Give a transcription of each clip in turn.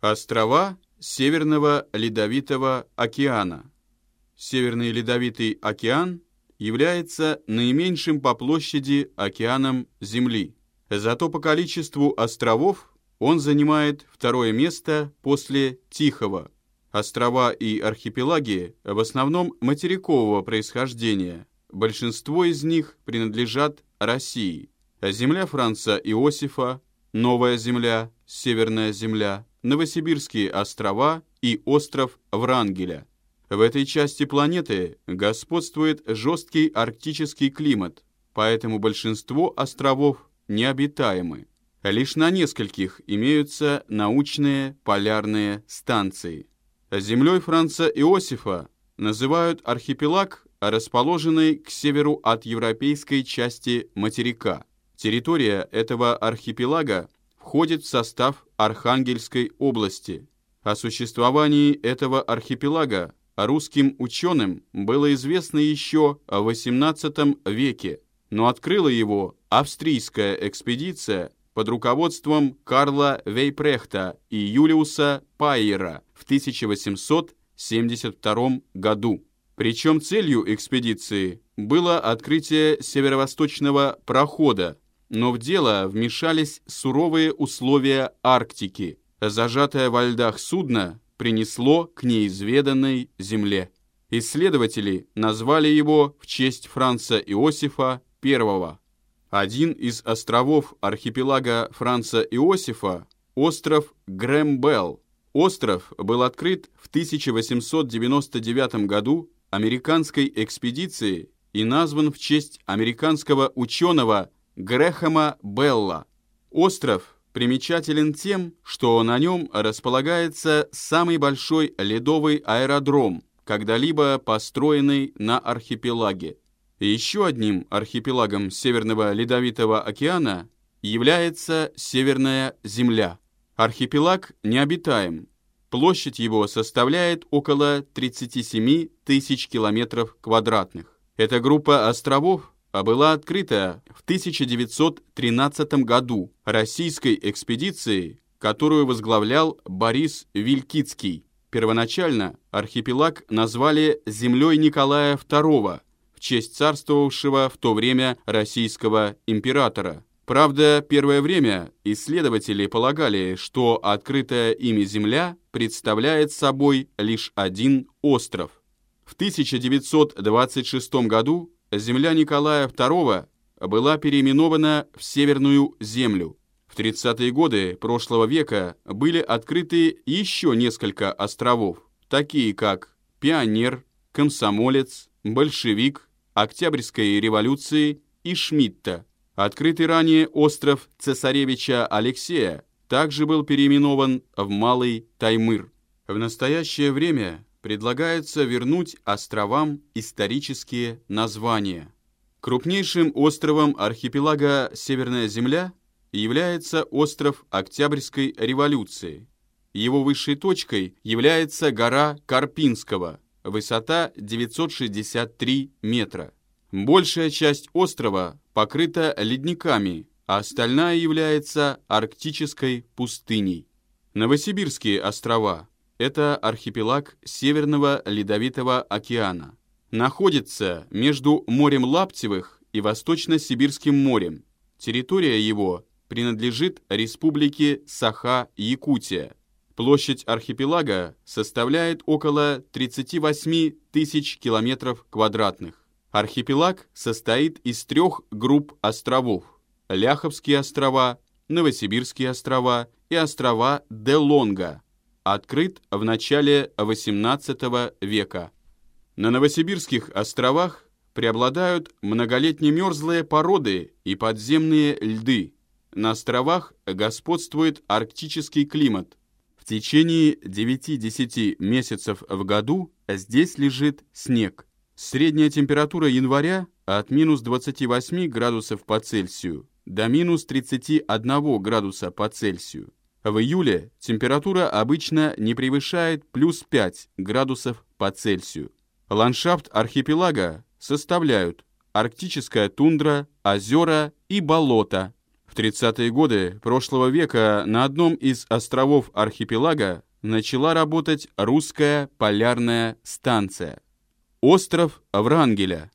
Острова Северного Ледовитого океана. Северный Ледовитый океан является наименьшим по площади океаном Земли. Зато по количеству островов он занимает второе место после Тихого. Острова и архипелаги в основном материкового происхождения. Большинство из них принадлежат России. Земля Франца Иосифа, Новая Земля, Северная Земля, Новосибирские острова и остров Врангеля. В этой части планеты господствует жесткий арктический климат, поэтому большинство островов необитаемы. Лишь на нескольких имеются научные полярные станции. Землей Франца Иосифа называют архипелаг, расположенный к северу от европейской части материка. Территория этого архипелага входит в состав Архангельской области. О существовании этого архипелага русским ученым было известно еще в XVIII веке, но открыла его австрийская экспедиция под руководством Карла Вейпрехта и Юлиуса Пайера в 1872 году. Причем целью экспедиции было открытие северо-восточного прохода, но в дело вмешались суровые условия Арктики. Зажатое во льдах судно принесло к неизведанной земле. Исследователи назвали его в честь Франца Иосифа I. Один из островов архипелага Франца Иосифа – остров Грэмбелл. Остров был открыт в 1899 году американской экспедицией и назван в честь американского ученого Грэхэма Белла. Остров примечателен тем, что на нем располагается самый большой ледовый аэродром, когда-либо построенный на архипелаге. Еще одним архипелагом Северного Ледовитого океана является Северная Земля. Архипелаг необитаем. Площадь его составляет около 37 тысяч километров квадратных. Эта группа островов была открыта в 1913 году российской экспедицией, которую возглавлял Борис Вилькицкий. Первоначально архипелаг назвали землей Николая II в честь царствовавшего в то время российского императора. Правда, первое время исследователи полагали, что открытая ими земля представляет собой лишь один остров. В 1926 году земля Николая II была переименована в Северную землю. В 30-е годы прошлого века были открыты еще несколько островов, такие как Пионер, Комсомолец, Большевик, Октябрьской революции и Шмидта. Открытый ранее остров Цесаревича Алексея также был переименован в Малый Таймыр. В настоящее время предлагается вернуть островам исторические названия. Крупнейшим островом архипелага Северная Земля является остров Октябрьской революции. Его высшей точкой является гора Карпинского, высота 963 метра. Большая часть острова покрыта ледниками, а остальная является арктической пустыней. Новосибирские острова это архипелаг Северного Ледовитого океана. Находится между морем Лаптевых и Восточно-Сибирским морем. Территория его принадлежит республике Саха-Якутия. Площадь архипелага составляет около 38 тысяч километров квадратных. Архипелаг состоит из трех групп островов. Ляховские острова, Новосибирские острова и острова Делонга – открыт в начале XVIII века. На Новосибирских островах преобладают многолетние мерзлые породы и подземные льды. На островах господствует арктический климат. В течение 9-10 месяцев в году здесь лежит снег. Средняя температура января от минус 28 градусов по Цельсию до минус 31 градуса по Цельсию. В июле температура обычно не превышает плюс 5 градусов по Цельсию. Ландшафт архипелага составляют арктическая тундра, озера и болота. В В 30-е годы прошлого века на одном из островов архипелага начала работать русская полярная станция. Остров Врангеля.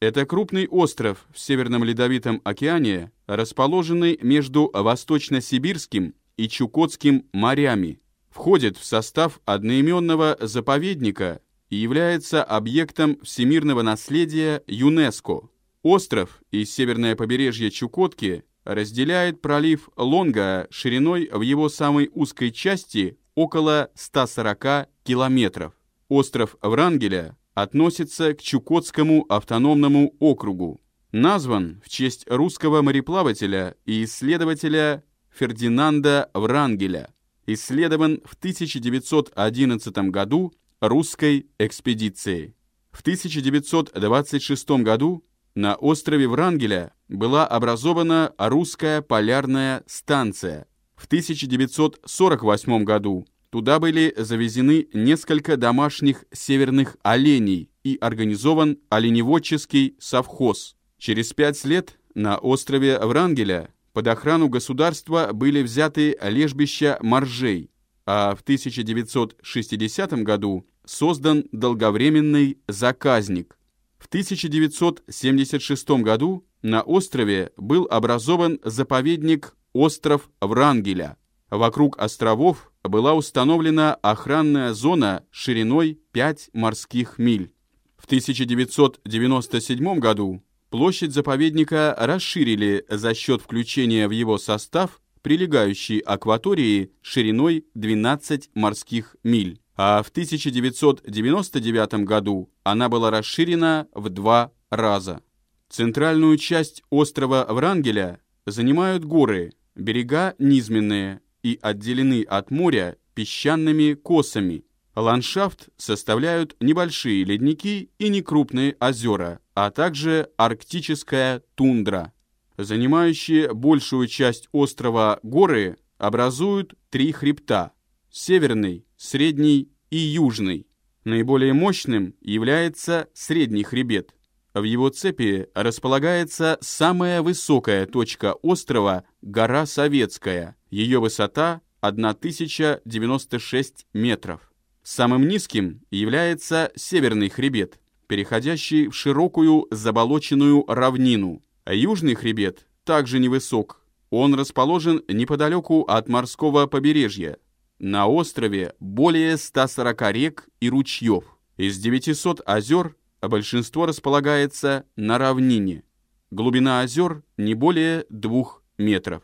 Это крупный остров в Северном Ледовитом океане, расположенный между Восточно-Сибирским и Чукотским морями. Входит в состав одноименного заповедника и является объектом всемирного наследия ЮНЕСКО. Остров и северное побережье Чукотки разделяет пролив Лонга шириной в его самой узкой части около 140 километров. Остров Врангеля относится к Чукотскому автономному округу. Назван в честь русского мореплавателя и исследователя Фердинанда Врангеля. Исследован в 1911 году русской экспедицией. В 1926 году на острове Врангеля была образована русская полярная станция. В 1948 году туда были завезены несколько домашних северных оленей и организован оленеводческий совхоз. Через пять лет на острове Врангеля под охрану государства были взяты лежбища моржей, а в 1960 году создан долговременный заказник – в 1976 году на острове был образован заповедник «Остров Врангеля». Вокруг островов была установлена охранная зона шириной 5 морских миль. В 1997 году площадь заповедника расширили за счет включения в его состав прилегающей акватории шириной 12 морских миль а в 1999 году она была расширена в два раза. Центральную часть острова Врангеля занимают горы, берега низменные и отделены от моря песчаными косами. Ландшафт составляют небольшие ледники и некрупные озера, а также арктическая тундра. Занимающие большую часть острова горы образуют три хребта – северный, средний и южный. Наиболее мощным является средний хребет. В его цепи располагается самая высокая точка острова – гора Советская. Ее высота – 1096 метров. Самым низким является северный хребет, переходящий в широкую заболоченную равнину. Южный хребет также невысок. Он расположен неподалеку от морского побережья, на острове более 140 рек и ручьев. Из 900 озер большинство располагается на равнине. Глубина озер не более 2 метров.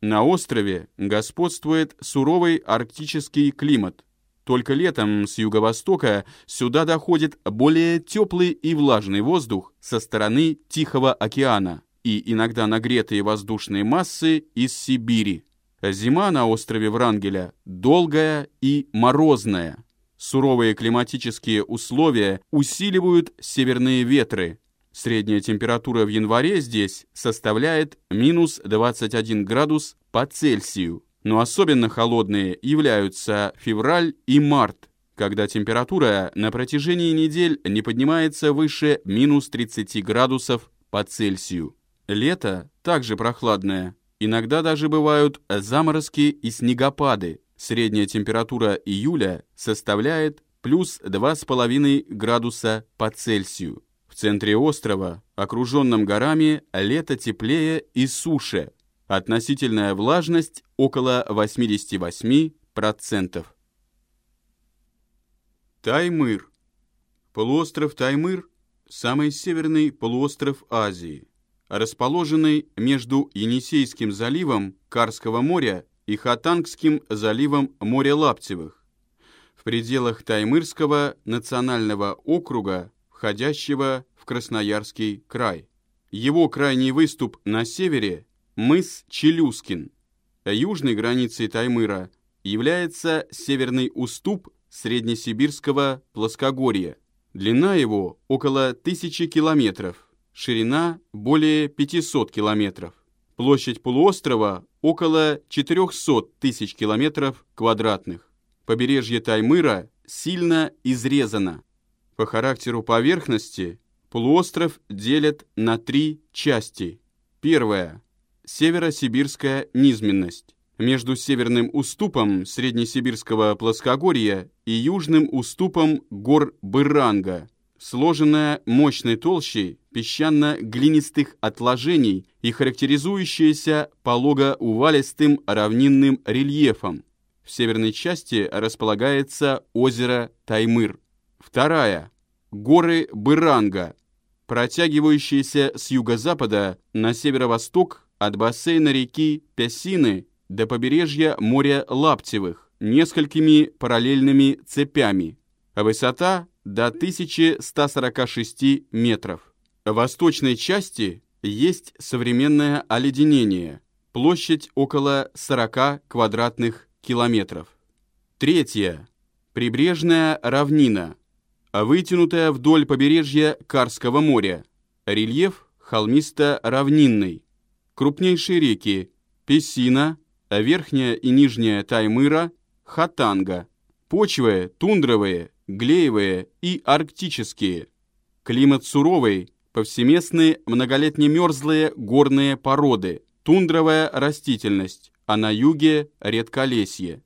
На острове господствует суровый арктический климат. Только летом с юго-востока сюда доходит более теплый и влажный воздух со стороны Тихого океана и иногда нагретые воздушные массы из Сибири. Зима на острове Врангеля долгая и морозная. Суровые климатические условия усиливают северные ветры. Средняя температура в январе здесь составляет минус 21 градус по Цельсию. Но особенно холодные являются февраль и март, когда температура на протяжении недель не поднимается выше минус 30 градусов по Цельсию. Лето также прохладное, Иногда даже бывают заморозки и снегопады. Средняя температура июля составляет плюс 2,5 градуса по Цельсию. В центре острова, окруженном горами, лето теплее и суше. Относительная влажность около 88%. Таймыр. Полуостров Таймыр – самый северный полуостров Азии расположенный между Енисейским заливом Карского моря и Хатангским заливом моря Лаптевых, в пределах Таймырского национального округа, входящего в Красноярский край. Его крайний выступ на севере – мыс Челюскин. Южной границей Таймыра является северный уступ Среднесибирского плоскогорья. Длина его около тысячи километров ширина более 500 километров. Площадь полуострова около 400 тысяч километров квадратных. Побережье Таймыра сильно изрезано. По характеру поверхности полуостров делят на три части. Первая – северосибирская низменность. Между северным уступом Среднесибирского плоскогорья и южным уступом гор Быранга, сложенная мощной толщей песчано-глинистых отложений и характеризующаяся полого-увалистым равнинным рельефом. В северной части располагается озеро Таймыр. Вторая. Горы Быранга, протягивающиеся с юго-запада на северо-восток от бассейна реки Пясины до побережья моря Лаптевых несколькими параллельными цепями. Высота до 1146 метров. В восточной части есть современное оледенение, площадь около 40 квадратных километров. Третье. Прибрежная равнина, вытянутая вдоль побережья Карского моря. Рельеф холмисто-равнинный. Крупнейшие реки – Песина, Верхняя и Нижняя Таймыра, Хатанга. Почвы – тундровые, глеевые и арктические. Климат суровый, повсеместные многолетне мерзлые горные породы, тундровая растительность, а на юге – редколесье.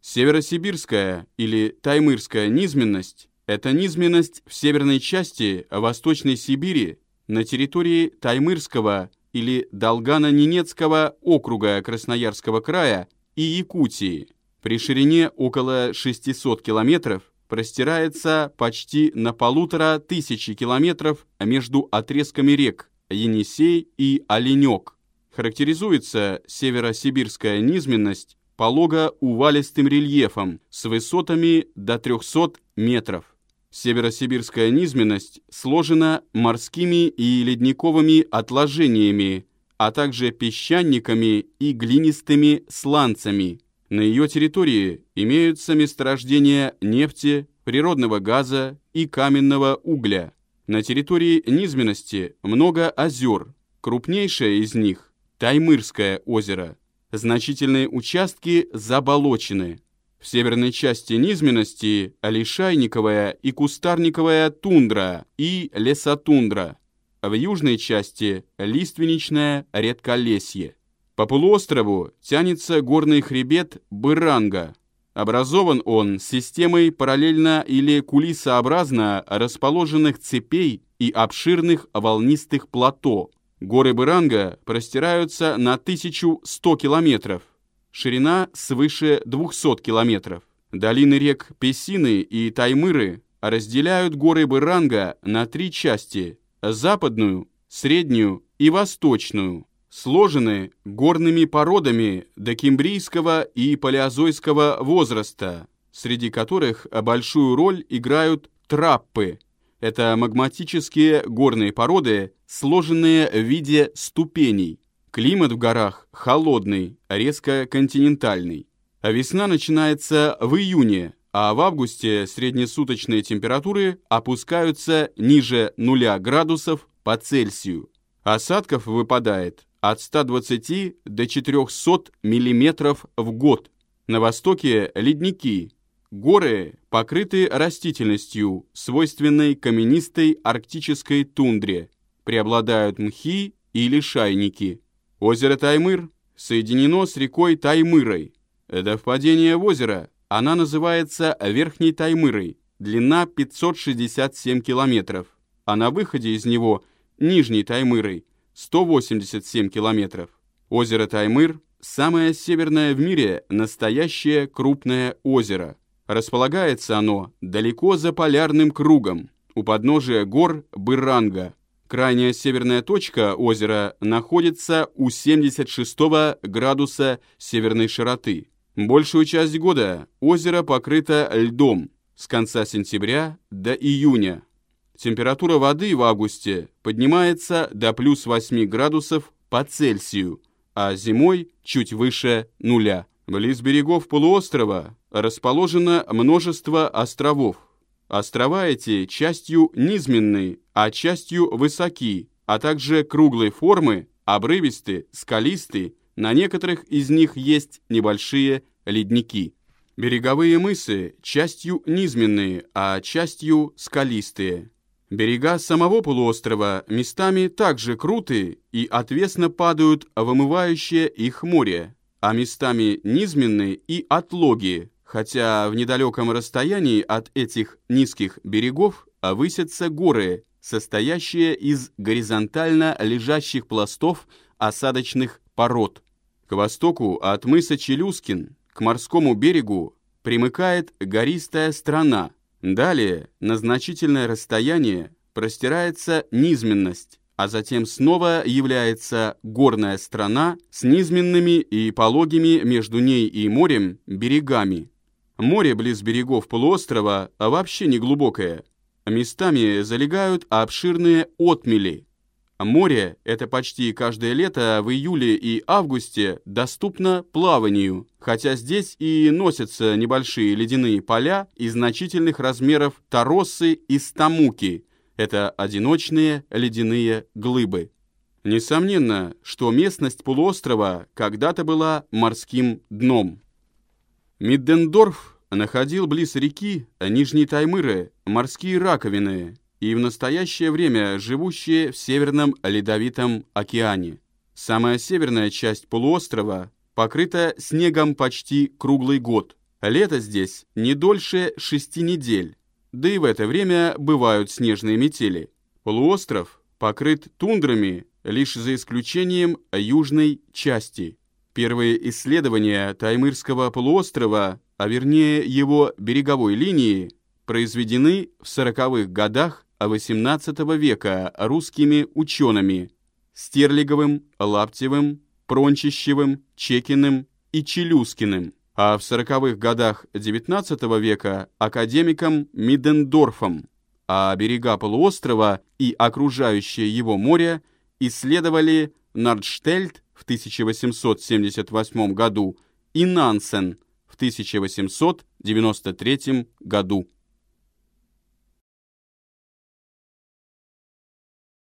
Северосибирская или таймырская низменность это низменность в северной части Восточной Сибири на территории Таймырского или Долгано-Ненецкого округа Красноярского края и Якутии. При ширине около 600 километров простирается почти на полутора тысячи километров между отрезками рек Енисей и Оленек. Характеризуется северосибирская низменность полого-увалистым рельефом с высотами до 300 метров. Северосибирская низменность сложена морскими и ледниковыми отложениями, а также песчаниками и глинистыми сланцами. На ее территории имеются месторождения нефти, природного газа и каменного угля. На территории низменности много озер, крупнейшее из них – Таймырское озеро. Значительные участки заболочены. В северной части низменности лишайниковая и кустарниковая тундра и лесотундра. В южной части лиственничное редколесье. По полуострову тянется горный хребет Быранга. Образован он системой параллельно или кулисообразно расположенных цепей и обширных волнистых плато. Горы Быранга простираются на 1100 километров ширина свыше 200 километров. Долины рек Песины и Таймыры разделяют горы Быранга на три части – западную, среднюю и восточную, сложены горными породами докембрийского и палеозойского возраста, среди которых большую роль играют траппы. Это магматические горные породы, сложенные в виде ступеней. Климат в горах холодный, резко континентальный. А весна начинается в июне, а в августе среднесуточные температуры опускаются ниже 0 градусов по Цельсию. Осадков выпадает от 120 до 400 миллиметров в год. На востоке ледники. Горы покрыты растительностью, свойственной каменистой арктической тундре. Преобладают мхи или шайники. Озеро Таймыр соединено с рекой Таймырой. До впадения в озеро она называется Верхней Таймырой, длина 567 километров, а на выходе из него Нижней Таймырой 187 километров. Озеро Таймыр – самое северное в мире настоящее крупное озеро. Располагается оно далеко за полярным кругом, у подножия гор Быранга – Крайняя северная точка озера находится у 76 градуса северной широты. Большую часть года озеро покрыто льдом с конца сентября до июня. Температура воды в августе поднимается до плюс 8 градусов по Цельсию, а зимой чуть выше нуля. Близ берегов полуострова расположено множество островов. Острова эти частью низменные, а частью высоки, а также круглой формы, обрывисты, скалисты, на некоторых из них есть небольшие ледники. Береговые мысы частью низменные, а частью скалистые. Берега самого полуострова местами также круты и отвесно падают в омывающее их море, а местами низменны и отлоги, хотя в недалеком расстоянии от этих низких берегов высятся горы, состоящие из горизонтально лежащих пластов осадочных пород. К востоку от мыса Челюскин к морскому берегу примыкает гористая страна. Далее на значительное расстояние простирается низменность, а затем снова является горная страна с низменными и пологими между ней и морем берегами. Море близ берегов полуострова вообще не глубокое. Местами залегают обширные отмели. Море – это почти каждое лето в июле и августе доступно плаванию, хотя здесь и носятся небольшие ледяные поля и значительных размеров тороссы и стамуки – это одиночные ледяные глыбы. Несомненно, что местность полуострова когда-то была морским дном. Миддендорф находил близ реки Нижней Таймыры морские раковины и в настоящее время живущие в Северном Ледовитом океане. Самая северная часть полуострова покрыта снегом почти круглый год. Лето здесь не дольше шести недель, да и в это время бывают снежные метели. Полуостров покрыт тундрами лишь за исключением южной части – Первые исследования Таймырского полуострова, а вернее его береговой линии, произведены в 40-х годах XVIII века русскими учеными Стерлиговым, Лаптевым, Прончищевым, Чекиным и Челюскиным, а в 40-х годах XIX века академиком Мидендорфом, а берега полуострова и окружающее его море исследовали Нардштельт в 1878 году и Нансен в 1893 году.